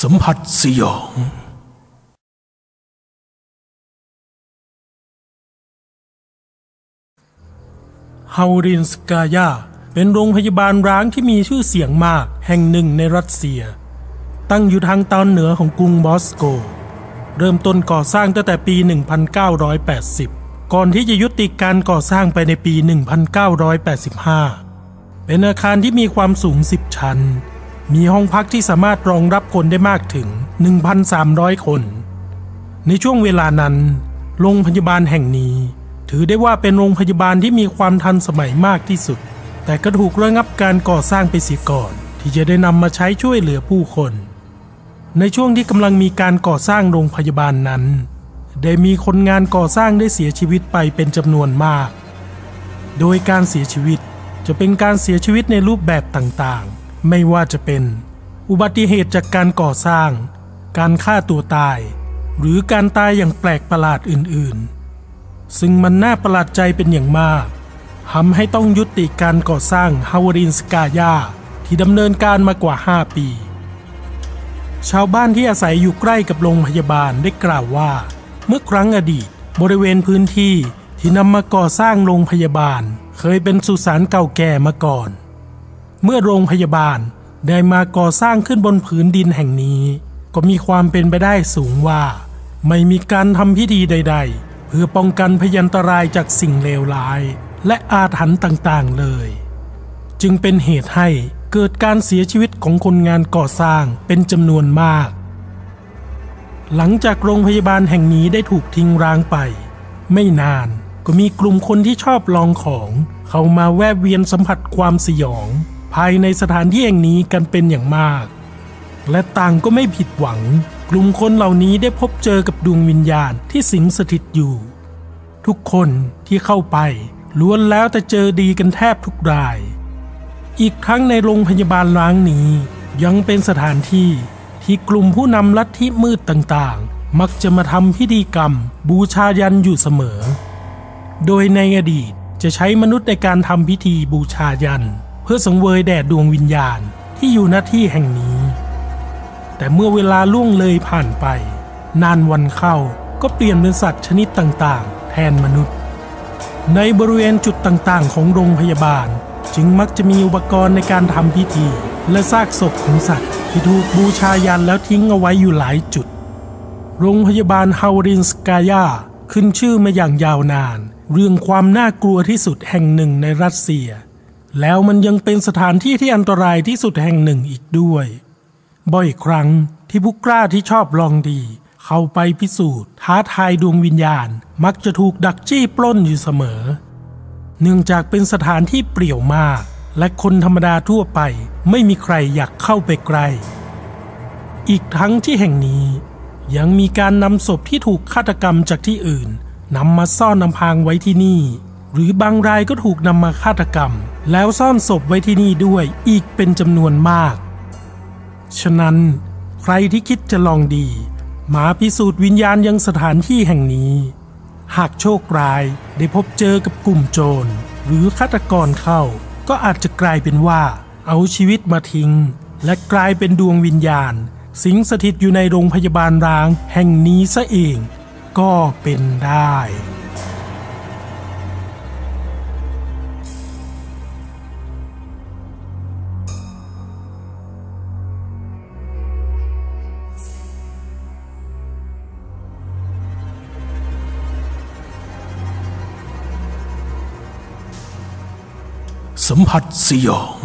สัมผัสสยองฮารินสกายา เป็นโรงพยาบาลร้างที่มีชื่อเสียงมากแห่งหนึ่งในรัสเซีย ตั้งอยู่ทางตอนเหนือของกรุงมอสโก เริ่มต้นก่อสร้างตั้งแต่ปี 1980 ก่อนที่จะยุติการก่อสร้างไปในปี 1985 เป็นอาคารที่มีความสูง 10 ชั้น มีห้องพักที่สามารถรองรับคนได้มากถึง 1,300 คน ในช่วงเวลานั้น โรงพยาบาลแห่งนี้ ถือได้ว่าเป็นโรงพยาบาลที่มีความทันสมัยมากที่สุด แต่ก็ถูกระงับการก่อสร้างไปเสียก่อน ที่จะได้นำมาใช้ช่วยเหลือผู้คน ในช่วงที่กำลังมีการก่อสร้างโรงพยาบาลนั้น ได้มีคนงานก่อสร้างได้เสียชีวิตไปเป็นจำนวนมาก โดยการเสียชีวิตจะเป็นการเสียชีวิตในรูปแบบต่างๆ ไม่ว่าจะเป็น อุบัติเหตุจากการก่อสร้าง การฆ่าตัวตาย หรือการตายอย่างแปลกประหลาดอื่นๆ ซึ่งมันน่าประหลาดใจเป็นอย่างมากทำให้ต้องยุติการก่อสร้างฮาวรินสกายาที่ดำเนินการมากว่า 5 ปี ชาวบ้านที่อาศัยอยู่ใกล้กับโรงพยาบาลได้กล่าวว่า เมื่อครั้งอดีตบริเวณพื้นที่ที่นำมาก่อสร้างโรงพยาบาล เคยเป็นสุสานเก่าแก่มาก่อน เมื่อโรงพยาบาลได้มาก่อสร้างขึ้นบนผืนดินแห่งนี้ ก็มีความเป็นไปได้สูงว่า ไม่มีการทำพิธีใด ๆ เพื่อป้องกันพยันตรายจากสิ่งเลวร้าย และอาถรรพ์ต่างๆเลย จึงเป็นเหตุให้เกิดการเสียชีวิตของคนงานก่อสร้างเป็นจำนวนมาก หลังจากโรงพยาบาลแห่งนี้ได้ถูกทิ้งร้างไป ไม่นานก็มีกลุ่มคนที่ชอบลองของ เข้ามาแวะเวียนสัมผัสความสยอง ภายในสถานที่แห่งนี้กันเป็นอย่างมาก และต่างก็ไม่ผิดหวัง กลุ่มคนเหล่านี้ได้พบเจอกับดวงวิญญาณที่สิงสถิตอยู่ ทุกคนที่เข้าไปล้วนแล้วแต่เจอดีกันแทบทุกราย อีกทั้งในโรงพยาบาลร้างนี้ยังเป็นสถานที่ที่กลุ่มผู้นำลัทธิมืดต่างๆ มักจะมาทำพิธีกรรม บูชายันอยู่เสมอ โดยในอดีตจะใช้มนุษย์ในการทำพิธีบูชายันเพื่อสังเวยแด่ดวงวิญญาณที่อยู่หน้าที่แห่งนี้ แต่เมื่อเวลาล่วงเลยผ่านไป นานวันเข้าก็เปลี่ยนเป็นสัตว์ชนิดต่างๆ แทนมนุษย์ ในบริเวณจุดต่างๆ ของโรงพยาบาล จึงมักจะมีอุปกรณ์ในการทำพิธี และซากศพของสัตว์ที่ถูกบูชายันแล้วทิ้งเอาไว้อยู่หลายจุด โรงพยาบาลฮาวรินสกายาขึ้นชื่อมาอย่างยาวนาน เรื่องความน่ากลัวที่สุดแห่งหนึ่งในรัสเซีย แล้วมันยังเป็นสถานที่ที่อันตรายที่สุดแห่งหนึ่งอีกด้วย บ่อยครั้งที่ผู้กล้าที่ชอบลองดี เข้าไปพิสูจน์ ท้าทายดวงวิญญาณ มักจะถูกดักจี้ปล้นอยู่เสมอ เนื่องจากเป็นสถานที่เปรี่ยวมาก และคนธรรมดาทั่วไปไม่มีใครอยากเข้าไปใกล้ อีกทั้งที่แห่งนี้ ยังมีการนำศพที่ถูกฆาตกรรมจากที่อื่นนำมาซ่อนนำพางไว้ที่นี่ หรือบางรายก็ถูกนำมาฆาตกรรม แล้วซ่อนศพไว้ที่นี่ด้วยอีกเป็นจำนวนมาก ฉะนั้น ใครที่คิดจะลองดี มาพิสูจน์วิญญาณยังสถานที่แห่งนี้ หากโชคร้ายได้พบเจอกับกลุ่มโจร หรือฆาตกรเข้า ก็อาจจะกลายเป็นว่า เอาชีวิตมาทิ้ง และกลายเป็นดวงวิญญาณ สิงสถิตอยู่ในโรงพยาบาลร้างแห่งนี้ซะเอง ก็เป็นได้ สัมผัสสยอง